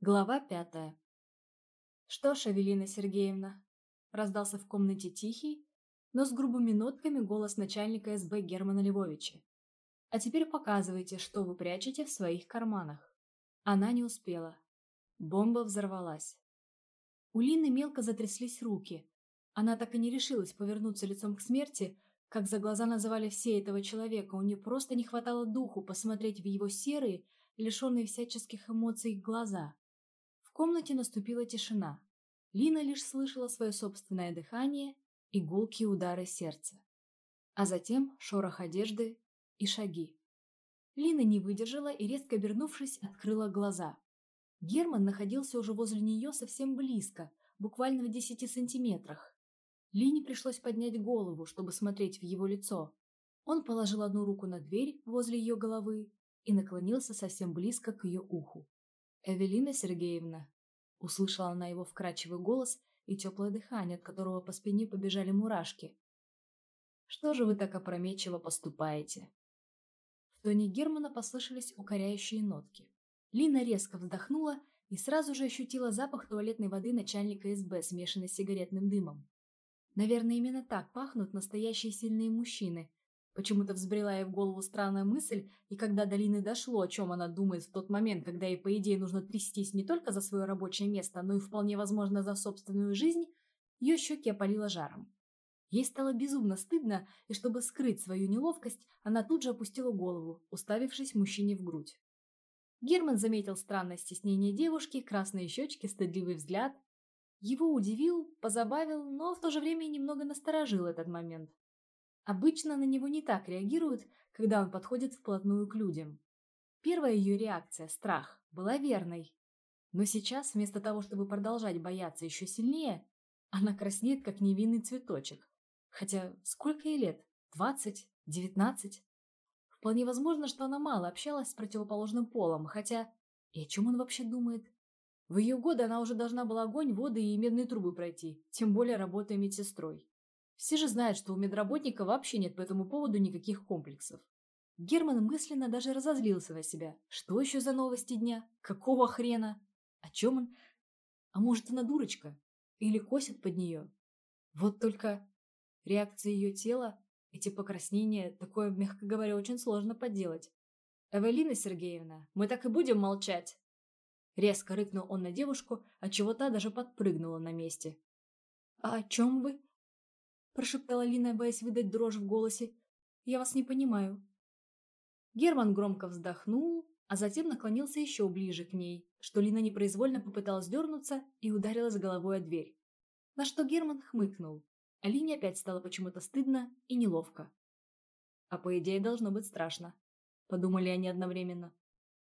Глава пятая. «Что ж, Авелина Сергеевна?» Раздался в комнате тихий, но с грубыми нотками голос начальника СБ Германа Львовича. «А теперь показывайте, что вы прячете в своих карманах». Она не успела. Бомба взорвалась. У Лины мелко затряслись руки. Она так и не решилась повернуться лицом к смерти, как за глаза называли все этого человека. У нее просто не хватало духу посмотреть в его серые, лишенные всяческих эмоций глаза комнате наступила тишина. Лина лишь слышала свое собственное дыхание и гулкие удары сердца. А затем шорох одежды и шаги. Лина не выдержала и, резко обернувшись, открыла глаза. Герман находился уже возле нее совсем близко, буквально в десяти сантиметрах. Лине пришлось поднять голову, чтобы смотреть в его лицо. Он положил одну руку на дверь возле ее головы и наклонился совсем близко к ее уху. «Эвелина Сергеевна», — услышала она его вкрадчивый голос и теплое дыхание, от которого по спине побежали мурашки. «Что же вы так опрометчиво поступаете?» В тоне Германа послышались укоряющие нотки. Лина резко вздохнула и сразу же ощутила запах туалетной воды начальника СБ, смешанный с сигаретным дымом. Наверное, именно так пахнут настоящие сильные мужчины, Почему-то взбрела ей в голову странная мысль, и когда до Лины дошло, о чем она думает в тот момент, когда ей, по идее, нужно трястись не только за свое рабочее место, но и, вполне возможно, за собственную жизнь, ее щеки опалило жаром. Ей стало безумно стыдно, и чтобы скрыть свою неловкость, она тут же опустила голову, уставившись мужчине в грудь. Герман заметил странное стеснение девушки, красные щечки, стыдливый взгляд. Его удивил, позабавил, но в то же время немного насторожил этот момент. Обычно на него не так реагируют, когда он подходит вплотную к людям. Первая ее реакция, страх, была верной. Но сейчас, вместо того, чтобы продолжать бояться еще сильнее, она краснеет, как невинный цветочек. Хотя сколько ей лет? Двадцать? Девятнадцать? Вполне возможно, что она мало общалась с противоположным полом, хотя... И о чем он вообще думает? В ее годы она уже должна была огонь, воды и медные трубы пройти, тем более работая медсестрой. Все же знают, что у медработника вообще нет по этому поводу никаких комплексов. Герман мысленно даже разозлился на себя. Что еще за новости дня? Какого хрена? О чем он? А может, она дурочка? Или косит под нее? Вот только реакция ее тела, эти покраснения, такое, мягко говоря, очень сложно подделать. «Эвелина Сергеевна, мы так и будем молчать!» Резко рыкнул он на девушку, отчего та даже подпрыгнула на месте. «А о чем вы?» Прошептала Лина, боясь выдать дрожь в голосе. «Я вас не понимаю». Герман громко вздохнул, а затем наклонился еще ближе к ней, что Лина непроизвольно попыталась дернуться и ударилась головой о дверь. На что Герман хмыкнул, а Лине опять стало почему-то стыдно и неловко. А по идее должно быть страшно, подумали они одновременно.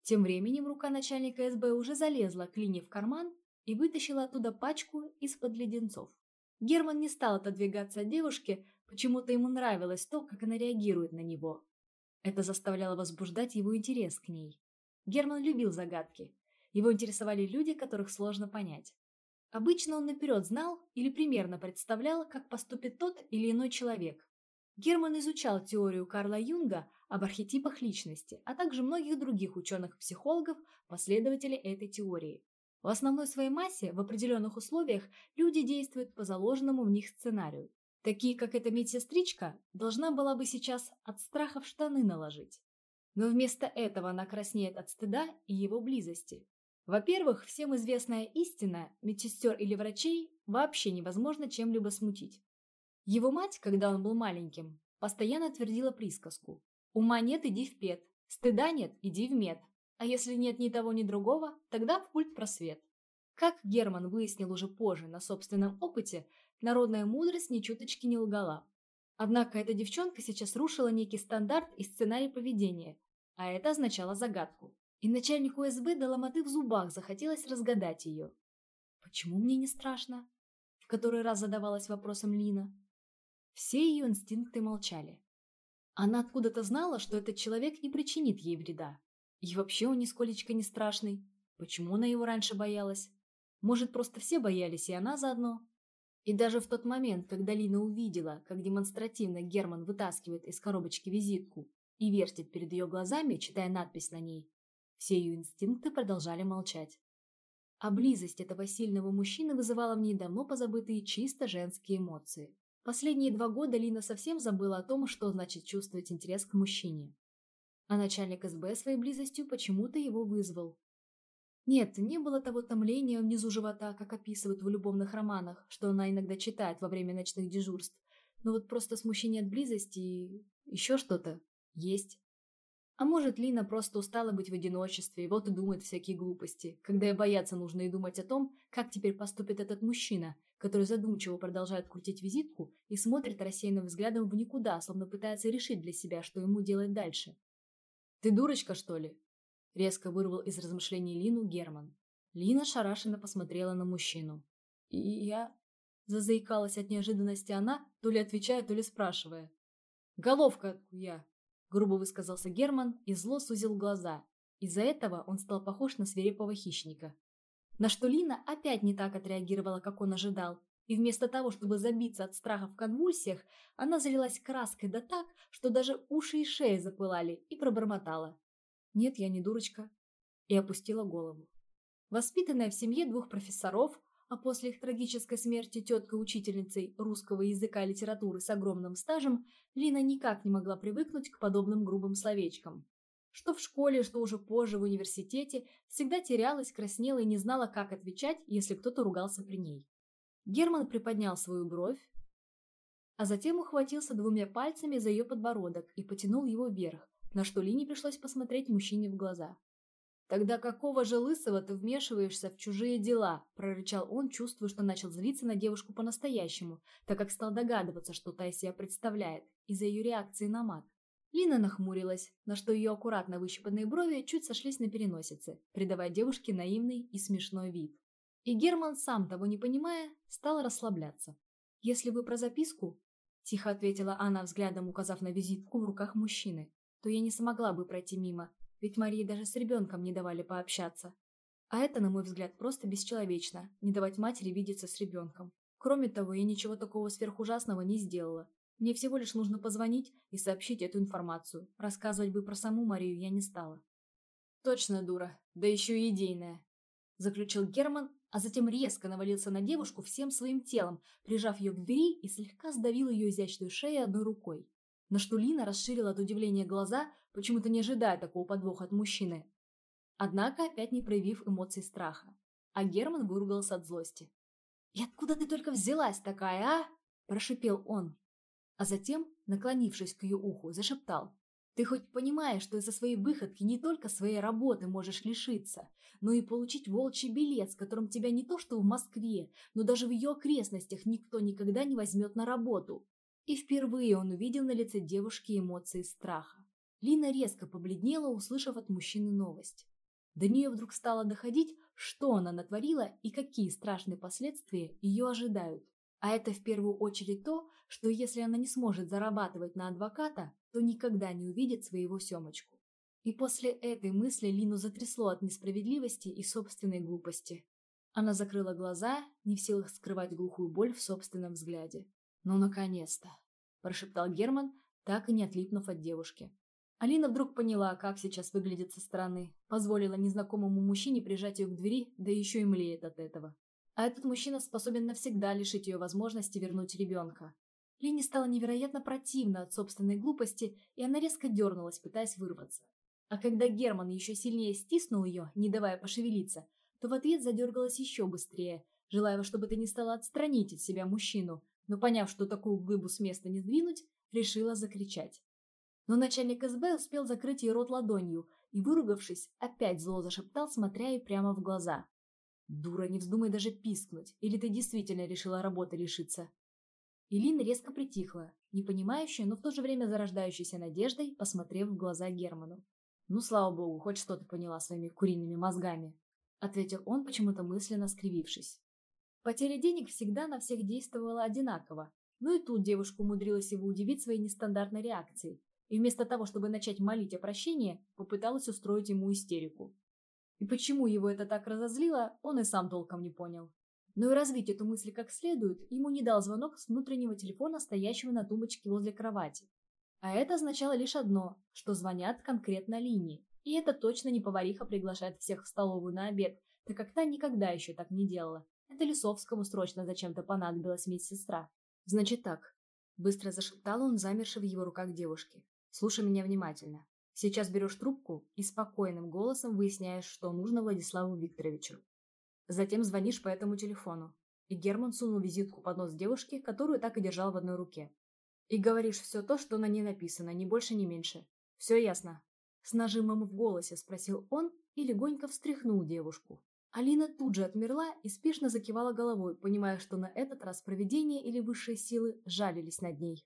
Тем временем рука начальника СБ уже залезла к Лине в карман и вытащила оттуда пачку из-под леденцов. Герман не стал отодвигаться от девушки, почему-то ему нравилось то, как она реагирует на него. Это заставляло возбуждать его интерес к ней. Герман любил загадки. Его интересовали люди, которых сложно понять. Обычно он наперед знал или примерно представлял, как поступит тот или иной человек. Герман изучал теорию Карла Юнга об архетипах личности, а также многих других ученых-психологов, последователей этой теории. В основной своей массе в определенных условиях люди действуют по заложенному в них сценарию. Такие, как эта медсестричка, должна была бы сейчас от страха в штаны наложить. Но вместо этого она краснеет от стыда и его близости. Во-первых, всем известная истина, медсестер или врачей вообще невозможно чем-либо смутить. Его мать, когда он был маленьким, постоянно твердила присказку «Ума нет, иди в пет, стыда нет, иди в мед». А если нет ни того, ни другого, тогда в культ просвет. Как Герман выяснил уже позже на собственном опыте, народная мудрость ни чуточки не лгала. Однако эта девчонка сейчас рушила некий стандарт и сценарий поведения, а это означало загадку. И начальнику СБ до ломоты в зубах захотелось разгадать ее. «Почему мне не страшно?» В который раз задавалась вопросом Лина. Все ее инстинкты молчали. Она откуда-то знала, что этот человек не причинит ей вреда. И вообще он нисколечко не страшный. Почему она его раньше боялась? Может, просто все боялись, и она заодно? И даже в тот момент, когда Лина увидела, как демонстративно Герман вытаскивает из коробочки визитку и вертит перед ее глазами, читая надпись на ней, все ее инстинкты продолжали молчать. а близость этого сильного мужчины вызывала в ней давно позабытые чисто женские эмоции. Последние два года Лина совсем забыла о том, что значит чувствовать интерес к мужчине. А начальник СБ своей близостью почему-то его вызвал. Нет, не было того томления внизу живота, как описывают в любовных романах, что она иногда читает во время ночных дежурств. Но вот просто смущение от близости и еще что-то есть. А может, Лина просто устала быть в одиночестве, и вот и думает всякие глупости, когда и бояться нужно и думать о том, как теперь поступит этот мужчина, который задумчиво продолжает крутить визитку и смотрит рассеянным взглядом в никуда, словно пытается решить для себя, что ему делать дальше. «Ты дурочка, что ли?» Резко вырвал из размышлений Лину Герман. Лина шарашенно посмотрела на мужчину. «И я...» Зазаикалась от неожиданности она, то ли отвечая, то ли спрашивая. «Головка я!» грубо высказался Герман и зло сузил глаза. Из-за этого он стал похож на свирепого хищника. На что Лина опять не так отреагировала, как он ожидал, и вместо того, чтобы забиться от страха в конвульсиях, она залилась краской да так, что даже уши и шея запылали, и пробормотала. «Нет, я не дурочка», и опустила голову. Воспитанная в семье двух профессоров, а после их трагической смерти теткой-учительницей русского языка и литературы с огромным стажем, Лина никак не могла привыкнуть к подобным грубым словечкам. Что в школе, что уже позже в университете, всегда терялась, краснела и не знала, как отвечать, если кто-то ругался при ней. Герман приподнял свою бровь, а затем ухватился двумя пальцами за ее подбородок и потянул его вверх, на что Лине пришлось посмотреть мужчине в глаза. «Тогда какого же лысого ты вмешиваешься в чужие дела?» – прорычал он, чувствуя, что начал злиться на девушку по-настоящему, так как стал догадываться, что та из себя представляет, из-за ее реакции на мат. Лина нахмурилась, на что ее аккуратно выщипанные брови чуть сошлись на переносице, придавая девушке наивный и смешной вид. И Герман, сам того не понимая, стал расслабляться. «Если вы про записку», – тихо ответила она, взглядом указав на визитку в руках мужчины, – то я не смогла бы пройти мимо, ведь Марии даже с ребенком не давали пообщаться. А это, на мой взгляд, просто бесчеловечно, не давать матери видеться с ребенком. Кроме того, я ничего такого сверхужасного не сделала. Мне всего лишь нужно позвонить и сообщить эту информацию. Рассказывать бы про саму Марию я не стала. «Точно дура, да еще и идейная», – заключил Герман, а затем резко навалился на девушку всем своим телом, прижав ее к двери и слегка сдавил ее изящную шею одной рукой. На что Лина расширила от удивления глаза, почему-то не ожидая такого подвоха от мужчины. Однако опять не проявив эмоций страха. А Герман выругался от злости. «И откуда ты только взялась такая, а?» – прошипел он. А затем, наклонившись к ее уху, зашептал. «Ты хоть понимаешь, что из-за своей выходки не только своей работы можешь лишиться, но и получить волчий билет, с которым тебя не то что в Москве, но даже в ее окрестностях никто никогда не возьмет на работу?» И впервые он увидел на лице девушки эмоции страха. Лина резко побледнела, услышав от мужчины новость. До нее вдруг стало доходить, что она натворила и какие страшные последствия ее ожидают. А это в первую очередь то, что если она не сможет зарабатывать на адвоката, то никогда не увидит своего Семочку. И после этой мысли Лину затрясло от несправедливости и собственной глупости. Она закрыла глаза, не в силах скрывать глухую боль в собственном взгляде. «Ну, наконец-то!» – прошептал Герман, так и не отлипнув от девушки. Алина вдруг поняла, как сейчас выглядит со стороны, позволила незнакомому мужчине прижать ее к двери, да еще и млеет от этого. А этот мужчина способен навсегда лишить ее возможности вернуть ребенка. Лине стало невероятно противно от собственной глупости, и она резко дернулась, пытаясь вырваться. А когда Герман еще сильнее стиснул ее, не давая пошевелиться, то в ответ задергалась еще быстрее, желая во что бы то ни стало отстранить от себя мужчину, но поняв, что такую глыбу с места не сдвинуть, решила закричать. Но начальник СБ успел закрыть ей рот ладонью и, выругавшись, опять зло зашептал, смотря ей прямо в глаза. «Дура, не вздумай даже пискнуть, или ты действительно решила работы лишиться?» Илина резко притихла, не понимающая, но в то же время зарождающейся надеждой, посмотрев в глаза Герману. «Ну, слава богу, хоть что-то поняла своими куриными мозгами», ответил он, почему-то мысленно скривившись. Потеря денег всегда на всех действовала одинаково, но и тут девушка умудрилась его удивить своей нестандартной реакцией, и вместо того, чтобы начать молить о прощении, попыталась устроить ему истерику. И почему его это так разозлило, он и сам толком не понял. Но и развить эту мысль как следует ему не дал звонок с внутреннего телефона, стоящего на тумбочке возле кровати. А это означало лишь одно, что звонят конкретно линии. И это точно не повариха приглашает всех в столовую на обед, так как та никогда еще так не делала. Это Лисовскому срочно зачем-то понадобилась медсестра. «Значит так», — быстро зашептал он, замерший в его руках девушки. «Слушай меня внимательно. Сейчас берешь трубку и спокойным голосом выясняешь, что нужно Владиславу Викторовичу. Затем звонишь по этому телефону. И Герман сунул визитку под нос девушки, которую так и держал в одной руке. И говоришь все то, что на ней написано, ни больше, ни меньше. Все ясно?» С нажимом в голосе спросил он и легонько встряхнул девушку. Алина тут же отмерла и спешно закивала головой, понимая, что на этот раз провидение или высшие силы жалились над ней.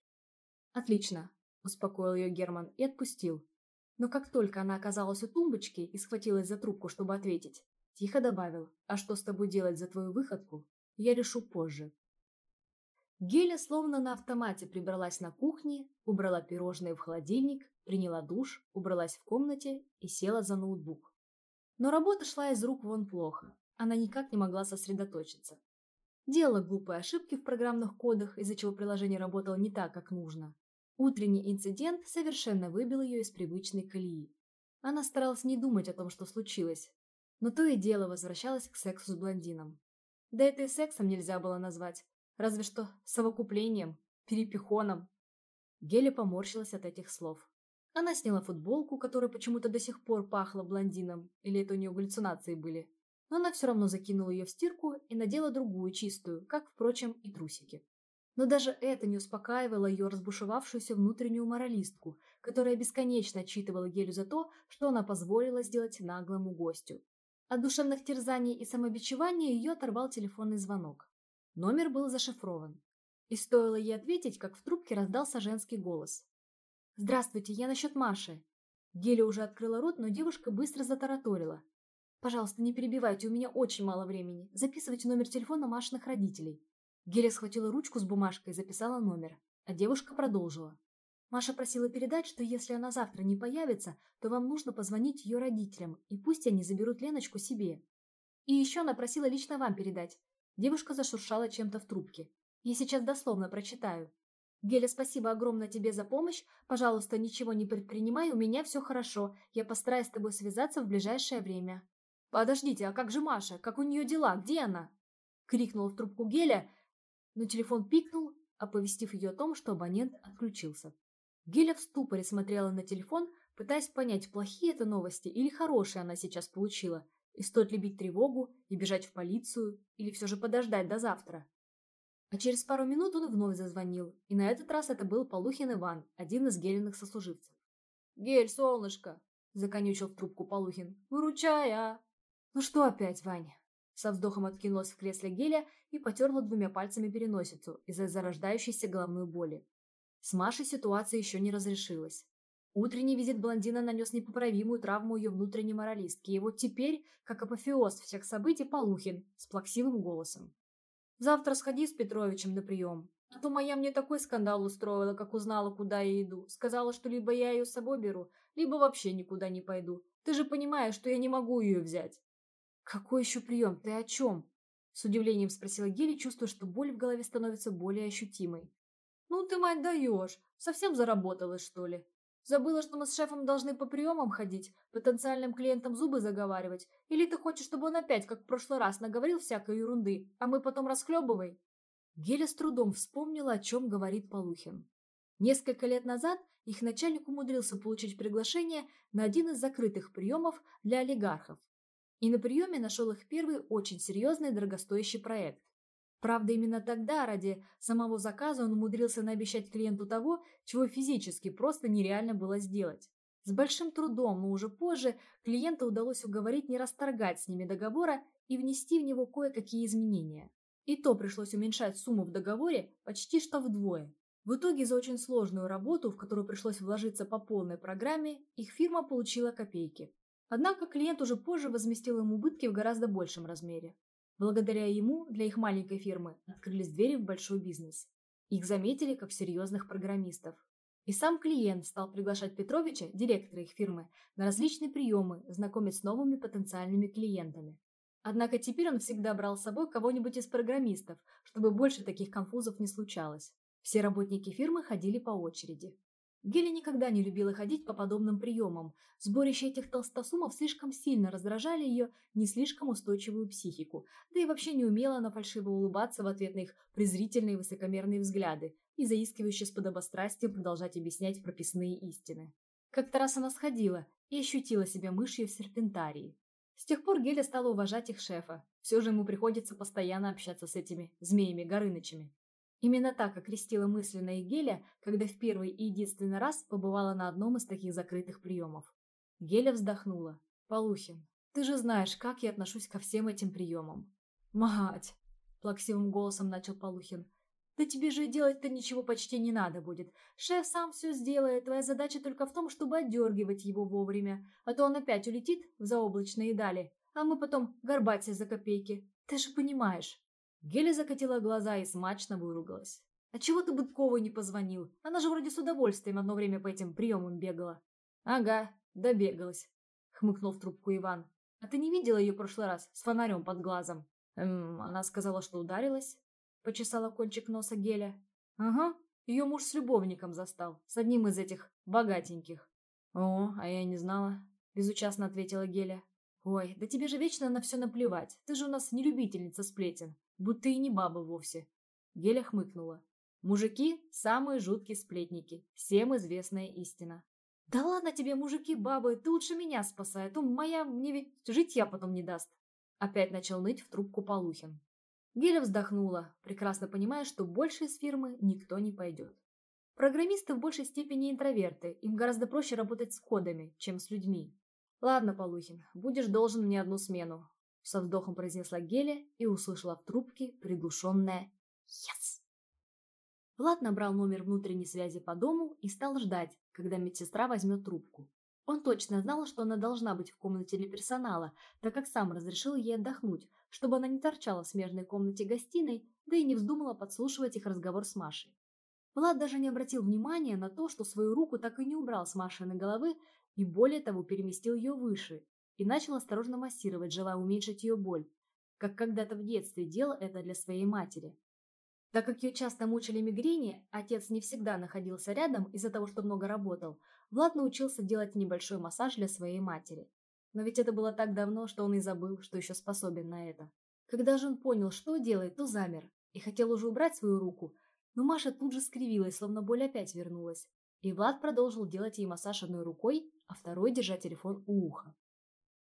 «Отлично», – успокоил ее Герман и отпустил. Но как только она оказалась у тумбочки и схватилась за трубку, чтобы ответить, тихо добавил, «А что с тобой делать за твою выходку, я решу позже». Геля словно на автомате прибралась на кухне, убрала пирожные в холодильник, приняла душ, убралась в комнате и села за ноутбук. Но работа шла из рук вон плохо. Она никак не могла сосредоточиться. Делала глупые ошибки в программных кодах, из-за чего приложение работало не так, как нужно. Утренний инцидент совершенно выбил ее из привычной колеи. Она старалась не думать о том, что случилось, но то и дело возвращалась к сексу с блондином. Да это и сексом нельзя было назвать, разве что совокуплением, перепихоном. Геля поморщилась от этих слов. Она сняла футболку, которая почему-то до сих пор пахла блондином, или это у нее галлюцинации были. Но она все равно закинула ее в стирку и надела другую, чистую, как, впрочем, и трусики. Но даже это не успокаивало ее разбушевавшуюся внутреннюю моралистку, которая бесконечно отчитывала Гелю за то, что она позволила сделать наглому гостю. От душевных терзаний и самобичевания ее оторвал телефонный звонок. Номер был зашифрован. И стоило ей ответить, как в трубке раздался женский голос. «Здравствуйте, я насчет Маши». Геля уже открыла рот, но девушка быстро затараторила. «Пожалуйста, не перебивайте, у меня очень мало времени. Записывайте номер телефона Машиных родителей». Геля схватила ручку с бумажкой и записала номер, а девушка продолжила. Маша просила передать, что если она завтра не появится, то вам нужно позвонить ее родителям, и пусть они заберут Леночку себе. И еще она просила лично вам передать. Девушка зашуршала чем-то в трубке. Я сейчас дословно прочитаю. Геля, спасибо огромное тебе за помощь. Пожалуйста, ничего не предпринимай, у меня все хорошо. Я постараюсь с тобой связаться в ближайшее время. Подождите, а как же Маша? Как у нее дела? Где она? Крикнула в трубку Геля, но телефон пикнул, оповестив ее о том, что абонент отключился. Геля в ступоре смотрела на телефон, пытаясь понять, плохие это новости или хорошие она сейчас получила, и стоит ли бить тревогу и бежать в полицию, или все же подождать до завтра. А через пару минут он вновь зазвонил, и на этот раз это был Полухин Иван, один из Гелиных сослуживцев. «Гель, солнышко!» – законючил в трубку Полухин. «Выручай, а!» «Ну что опять, Ваня?» Со вздохом откинулась в кресле Геля и потерла двумя пальцами переносицу из-за зарождающейся головной боли. С Машей ситуация еще не разрешилась. Утренний визит блондина нанес непоправимую травму ее внутренней моралистки, и вот теперь, как апофеоз всех событий, Полухин с плаксивым голосом. Завтра сходи с Петровичем на прием. А то моя мне такой скандал устроила, как узнала, куда я иду. Сказала, что либо я ее с собой беру, либо вообще никуда не пойду. Ты же понимаешь, что я не могу ее взять. Какой еще прием? Ты о чем? С удивлением спросила Гели, чувствуя, что боль в голове становится более ощутимой. Ну ты, мать, даешь. Совсем заработалась, что ли? Забыла, что мы с шефом должны по приемам ходить, потенциальным клиентам зубы заговаривать? Или ты хочешь, чтобы он опять, как в прошлый раз, наговорил всякой ерунды, а мы потом расхлебывай?» Геля с трудом вспомнила, о чем говорит Полухин. Несколько лет назад их начальник умудрился получить приглашение на один из закрытых приемов для олигархов. И на приеме нашел их первый очень серьезный дорогостоящий проект. Правда, именно тогда, ради самого заказа, он умудрился наобещать клиенту того, чего физически просто нереально было сделать. С большим трудом, но уже позже, клиента удалось уговорить не расторгать с ними договора и внести в него кое-какие изменения. И то пришлось уменьшать сумму в договоре почти что вдвое. В итоге за очень сложную работу, в которую пришлось вложиться по полной программе, их фирма получила копейки. Однако клиент уже позже возместил им убытки в гораздо большем размере. Благодаря ему для их маленькой фирмы открылись двери в большой бизнес. Их заметили как серьезных программистов. И сам клиент стал приглашать Петровича, директора их фирмы, на различные приемы, знакомить с новыми потенциальными клиентами. Однако теперь он всегда брал с собой кого-нибудь из программистов, чтобы больше таких конфузов не случалось. Все работники фирмы ходили по очереди. Геля никогда не любила ходить по подобным приемам. Сборище этих толстосумов слишком сильно раздражали ее не слишком устойчивую психику, да и вообще не умела она фальшиво улыбаться в ответ на их презрительные высокомерные взгляды и заискивающе с подобострастием продолжать объяснять прописные истины. Как-то раз она сходила и ощутила себя мышью в серпентарии. С тех пор Геля стала уважать их шефа. Все же ему приходится постоянно общаться с этими змеями-горынычами. Именно так окрестила мысленно Геля, когда в первый и единственный раз побывала на одном из таких закрытых приемов. Геля вздохнула. «Полухин, ты же знаешь, как я отношусь ко всем этим приемам». «Мать!» – плаксивым голосом начал Полухин. «Да тебе же делать-то ничего почти не надо будет. Шеф сам все сделает, твоя задача только в том, чтобы отдергивать его вовремя, а то он опять улетит в заоблачные дали, а мы потом горбаться за копейки. Ты же понимаешь». Геля закатила глаза и смачно выругалась. «А чего ты Бытковой не позвонил? Она же вроде с удовольствием одно время по этим приемам бегала». «Ага, добегалась», — хмыкнул в трубку Иван. «А ты не видела ее в прошлый раз с фонарем под глазом?» «Эм, она сказала, что ударилась», — почесала кончик носа Геля. «Ага, ее муж с любовником застал, с одним из этих богатеньких». «О, а я не знала», — безучастно ответила Геля. «Ой, да тебе же вечно на все наплевать. Ты же у нас не любительница сплетен. Будто и не баба вовсе». Геля хмыкнула. «Мужики – самые жуткие сплетники. Всем известная истина». «Да ладно тебе, мужики, бабы, ты лучше меня спасай, а то моя мне ведь жить я потом не даст». Опять начал ныть в трубку Полухин. Геля вздохнула, прекрасно понимая, что больше из фирмы никто не пойдет. Программисты в большей степени интроверты, им гораздо проще работать с кодами, чем с людьми. «Ладно, Полухин, будешь должен мне одну смену», — со вздохом произнесла Геля и услышала в трубке приглушенное «Yes». Влад набрал номер внутренней связи по дому и стал ждать, когда медсестра возьмет трубку. Он точно знал, что она должна быть в комнате для персонала, так как сам разрешил ей отдохнуть, чтобы она не торчала в смежной комнате гостиной, да и не вздумала подслушивать их разговор с Машей. Влад даже не обратил внимания на то, что свою руку так и не убрал с Машиной головы и более того переместил ее выше и начал осторожно массировать, желая уменьшить ее боль, как когда-то в детстве делал это для своей матери. Так как ее часто мучили мигрени, отец не всегда находился рядом из-за того, что много работал, Влад научился делать небольшой массаж для своей матери. Но ведь это было так давно, что он и забыл, что еще способен на это. Когда же он понял, что делает, то замер и хотел уже убрать свою руку, но Маша тут же скривилась, словно боль опять вернулась. И Влад продолжил делать ей массаж одной рукой, а второй держа телефон у уха.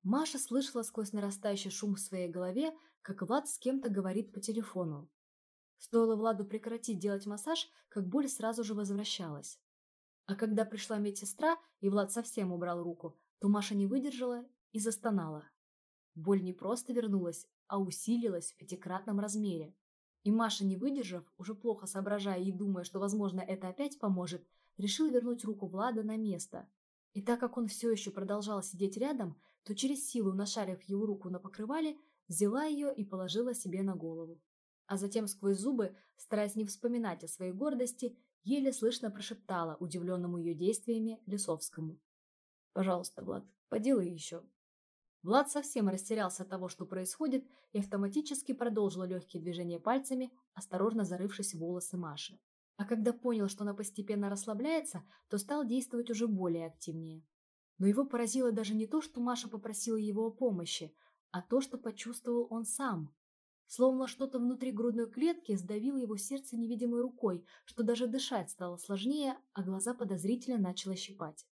Маша слышала сквозь нарастающий шум в своей голове, как Влад с кем-то говорит по телефону. Стоило Владу прекратить делать массаж, как боль сразу же возвращалась. А когда пришла медсестра, и Влад совсем убрал руку, то Маша не выдержала и застонала. Боль не просто вернулась, а усилилась в пятикратном размере. И Маша, не выдержав, уже плохо соображая и думая, что, возможно, это опять поможет, решил вернуть руку Влада на место. И так как он все еще продолжал сидеть рядом, то через силу, нашарив его руку на покрывале, взяла ее и положила себе на голову. А затем сквозь зубы, стараясь не вспоминать о своей гордости, еле слышно прошептала удивленному ее действиями Лисовскому. «Пожалуйста, Влад, поделай еще». Влад совсем растерялся от того, что происходит, и автоматически продолжил легкие движения пальцами, осторожно зарывшись в волосы Маши. А когда понял, что она постепенно расслабляется, то стал действовать уже более активнее. Но его поразило даже не то, что Маша попросила его о помощи, а то, что почувствовал он сам. Словно что-то внутри грудной клетки сдавило его сердце невидимой рукой, что даже дышать стало сложнее, а глаза подозрительно начало щипать.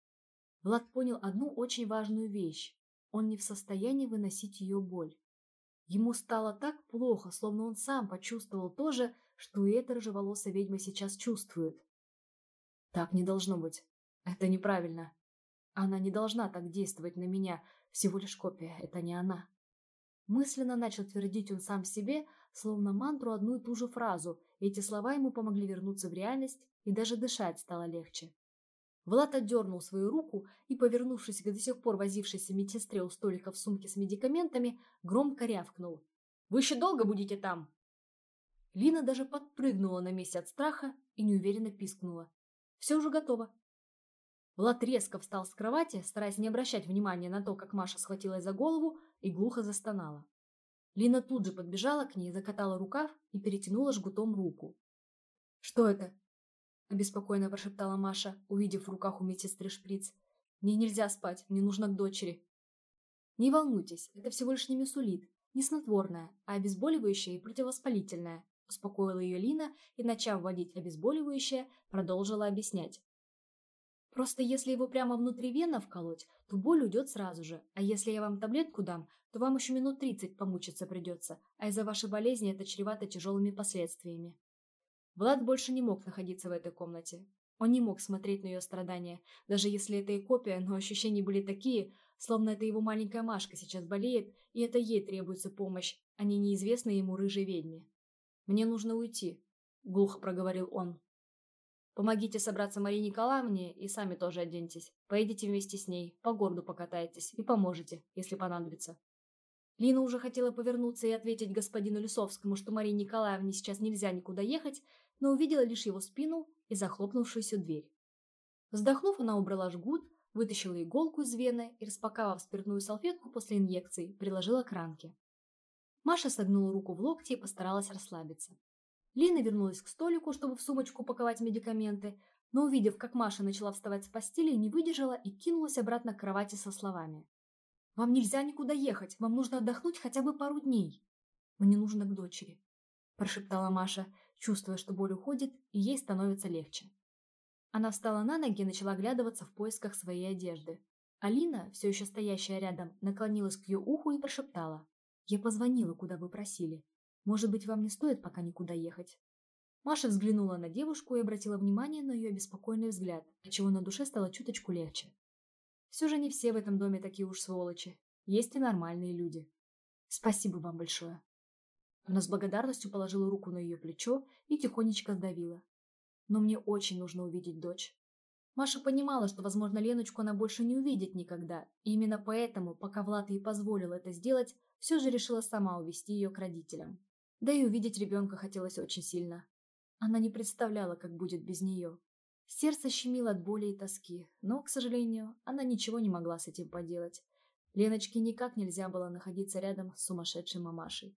Влад понял одну очень важную вещь. Он не в состоянии выносить ее боль. Ему стало так плохо, словно он сам почувствовал то же, что и эта рыжеволосая ведьма сейчас чувствует. Так не должно быть. Это неправильно. Она не должна так действовать на меня. Всего лишь копия. Это не она. Мысленно начал твердить он сам себе, словно мантру одну и ту же фразу. Эти слова ему помогли вернуться в реальность, и даже дышать стало легче. Влад отдернул свою руку и, повернувшись к до сих пор возившейся медсестре у столика в сумке с медикаментами, громко рявкнул. «Вы еще долго будете там?» Лина даже подпрыгнула на месте от страха и неуверенно пискнула. «Все уже готово». Влад резко встал с кровати, стараясь не обращать внимания на то, как Маша схватилась за голову и глухо застонала. Лина тут же подбежала к ней, закатала рукав и перетянула жгутом руку. «Что это?» – обеспокоенно прошептала Маша, увидев в руках у медсестры шприц. «Мне нельзя спать, мне нужно к дочери». «Не волнуйтесь, это всего лишь не месулит, не снотворное, а обезболивающее и противовоспалительное», – успокоила ее Лина и, начав вводить обезболивающее, продолжила объяснять. Просто если его прямо внутри вена вколоть, то боль уйдет сразу же, а если я вам таблетку дам, то вам еще минут 30 помучиться придется, а из-за вашей болезни это чревато тяжелыми последствиями. Влад больше не мог находиться в этой комнате. Он не мог смотреть на ее страдания, даже если это и копия, но ощущения были такие, словно это его маленькая Машка сейчас болеет, и это ей требуется помощь, а не неизвестной ему рыжей ведьме. «Мне нужно уйти», — глухо проговорил он. Помогите собраться Марии Николаевне и сами тоже оденьтесь. Поедете вместе с ней, по городу покатаетесь и поможете, если понадобится. Лина уже хотела повернуться и ответить господину Лисовскому, что Марии Николаевне сейчас нельзя никуда ехать, но увидела лишь его спину и захлопнувшуюся дверь. Вздохнув, она убрала жгут, вытащила иголку из вены и, распаковав спиртную салфетку после инъекции, приложила к ранке. Маша согнула руку в локте и постаралась расслабиться. Лина вернулась к столику, чтобы в сумочку упаковать медикаменты, но, увидев, как Маша начала вставать с постели, не выдержала и кинулась обратно к кровати со словами. «Вам нельзя никуда ехать, вам нужно отдохнуть хотя бы пару дней. Мне нужно к дочери», – прошептала Маша, чувствуя, что боль уходит, и ей становится легче. Она встала на ноги и начала оглядываться в поисках своей одежды. Алина, все еще стоящая рядом, наклонилась к ее уху и прошептала. «Я позвонила, куда вы просили. Может быть, вам не стоит пока никуда ехать?» Маша взглянула на девушку и обратила внимание на ее беспокойный взгляд, отчего на душе стало чуточку легче. Все же не все в этом доме такие уж сволочи. Есть и нормальные люди. Спасибо вам большое. Она с благодарностью положила руку на ее плечо и тихонечко сдавила. Но мне очень нужно увидеть дочь. Маша понимала, что, возможно, Леночку она больше не увидит никогда, и именно поэтому, пока Влад ей позволил это сделать, все же решила сама увести ее к родителям. Да и увидеть ребенка хотелось очень сильно. Она не представляла, как будет без нее. Сердце щемило от боли и тоски, но, к сожалению, она ничего не могла с этим поделать. Леночке никак нельзя было находиться рядом с сумасшедшей мамашей.